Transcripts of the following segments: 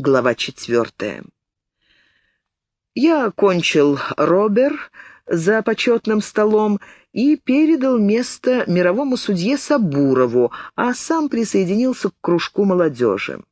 Глава четвертая. Я окончил Робер за почетным столом и передал место мировому судье Сабурову, а сам присоединился к кружку молодежи.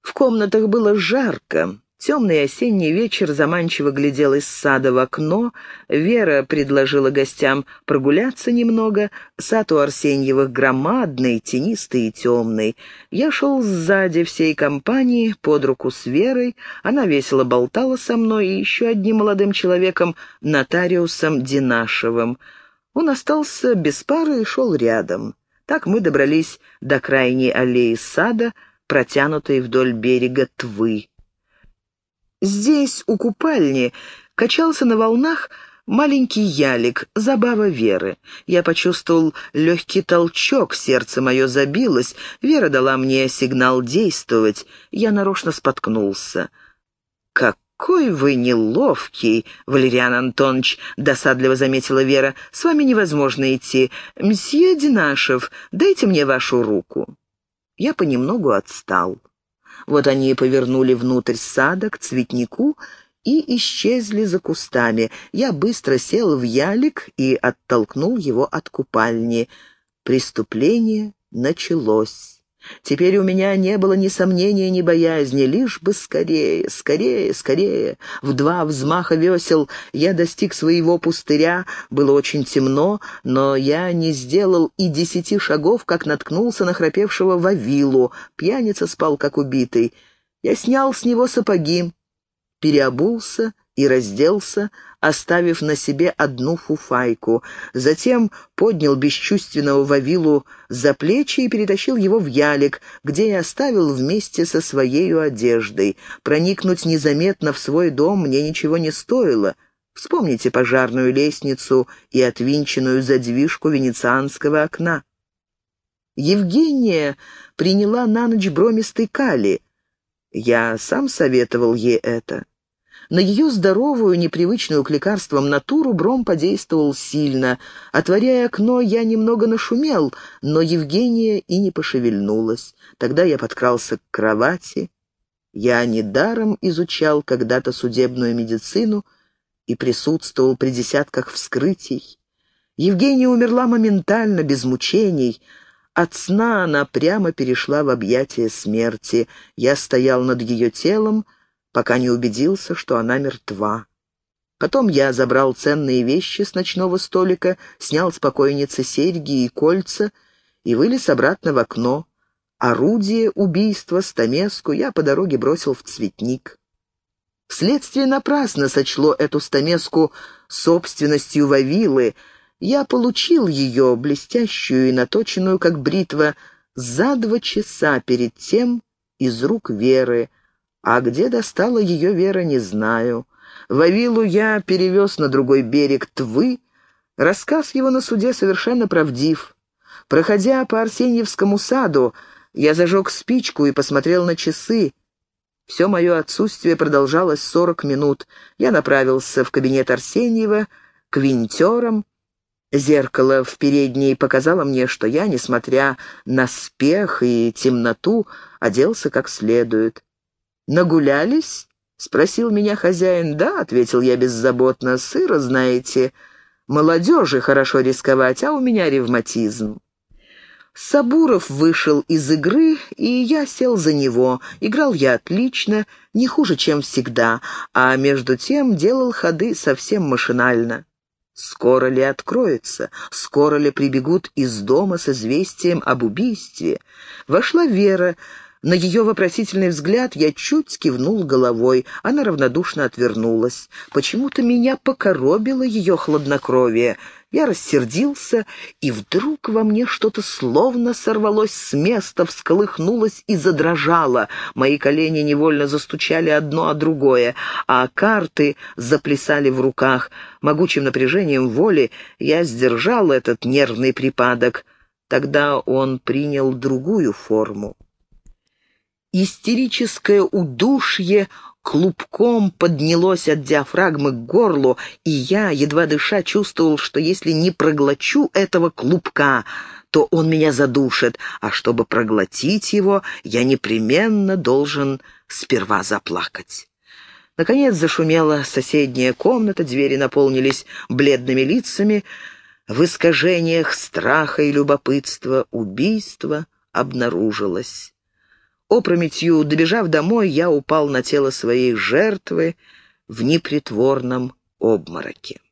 В комнатах было жарко, Темный осенний вечер заманчиво глядел из сада в окно. Вера предложила гостям прогуляться немного. Сад у Арсеньевых громадный, тенистый и темный. Я шел сзади всей компании, под руку с Верой. Она весело болтала со мной и еще одним молодым человеком, нотариусом Динашевым. Он остался без пары и шел рядом. Так мы добрались до крайней аллеи сада, протянутой вдоль берега Твы. Здесь, у купальни, качался на волнах маленький ялик, забава Веры. Я почувствовал легкий толчок, сердце мое забилось. Вера дала мне сигнал действовать. Я нарочно споткнулся. «Какой вы неловкий, Валериан Антонович!» — досадливо заметила Вера. «С вами невозможно идти. Мсье Динашев, дайте мне вашу руку». Я понемногу отстал. Вот они и повернули внутрь сада, к цветнику, и исчезли за кустами. Я быстро сел в ялик и оттолкнул его от купальни. Преступление началось. Теперь у меня не было ни сомнения, ни боязни, лишь бы скорее, скорее, скорее. В два взмаха весел я достиг своего пустыря, было очень темно, но я не сделал и десяти шагов, как наткнулся на храпевшего Вавилу. Пьяница спал, как убитый. Я снял с него сапоги, переобулся и разделся, оставив на себе одну фуфайку. Затем поднял бесчувственного Вавилу за плечи и перетащил его в ялик, где и оставил вместе со своей одеждой. Проникнуть незаметно в свой дом мне ничего не стоило. Вспомните пожарную лестницу и отвинченную задвижку венецианского окна. Евгения приняла на ночь бромистый кали. Я сам советовал ей это. На ее здоровую, непривычную к лекарствам натуру Бром подействовал сильно. Отворяя окно, я немного нашумел, но Евгения и не пошевельнулась. Тогда я подкрался к кровати. Я недаром изучал когда-то судебную медицину и присутствовал при десятках вскрытий. Евгения умерла моментально, без мучений. От сна она прямо перешла в объятия смерти. Я стоял над ее телом, пока не убедился, что она мертва. Потом я забрал ценные вещи с ночного столика, снял с покойницы серьги и кольца и вылез обратно в окно. Орудие убийства, стамеску, я по дороге бросил в цветник. Следствие напрасно сочло эту стамеску собственностью Вавилы. Я получил ее, блестящую и наточенную, как бритва, за два часа перед тем из рук Веры, а где достала ее Вера, не знаю. Вавилу я перевез на другой берег Твы. Рассказ его на суде совершенно правдив. Проходя по Арсеньевскому саду, я зажег спичку и посмотрел на часы. Все мое отсутствие продолжалось сорок минут. Я направился в кабинет Арсеньева, к винтерам. Зеркало в передней показало мне, что я, несмотря на спех и темноту, оделся как следует. «Нагулялись?» — спросил меня хозяин. «Да», — ответил я беззаботно, — «сыро, знаете. Молодежи хорошо рисковать, а у меня ревматизм». Сабуров вышел из игры, и я сел за него. Играл я отлично, не хуже, чем всегда, а между тем делал ходы совсем машинально. Скоро ли откроется? Скоро ли прибегут из дома с известием об убийстве? Вошла Вера, на ее вопросительный взгляд я чуть кивнул головой. Она равнодушно отвернулась. Почему-то меня покоробило ее хладнокровие. Я рассердился, и вдруг во мне что-то словно сорвалось с места, всколыхнулось и задрожало. Мои колени невольно застучали одно о другое, а карты заплясали в руках. Могучим напряжением воли я сдержал этот нервный припадок. Тогда он принял другую форму. Истерическое удушье клубком поднялось от диафрагмы к горлу, и я, едва дыша, чувствовал, что если не проглочу этого клубка, то он меня задушит, а чтобы проглотить его, я непременно должен сперва заплакать. Наконец зашумела соседняя комната, двери наполнились бледными лицами. В искажениях страха и любопытства убийство обнаружилось. Опрометью добежав домой, я упал на тело своей жертвы в непритворном обмороке.